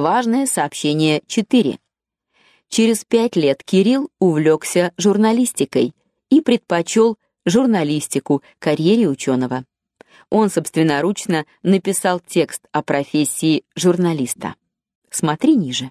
Важное сообщение 4. Через пять лет Кирилл увлекся журналистикой и предпочел журналистику карьере ученого. Он собственноручно написал текст о профессии журналиста. Смотри ниже.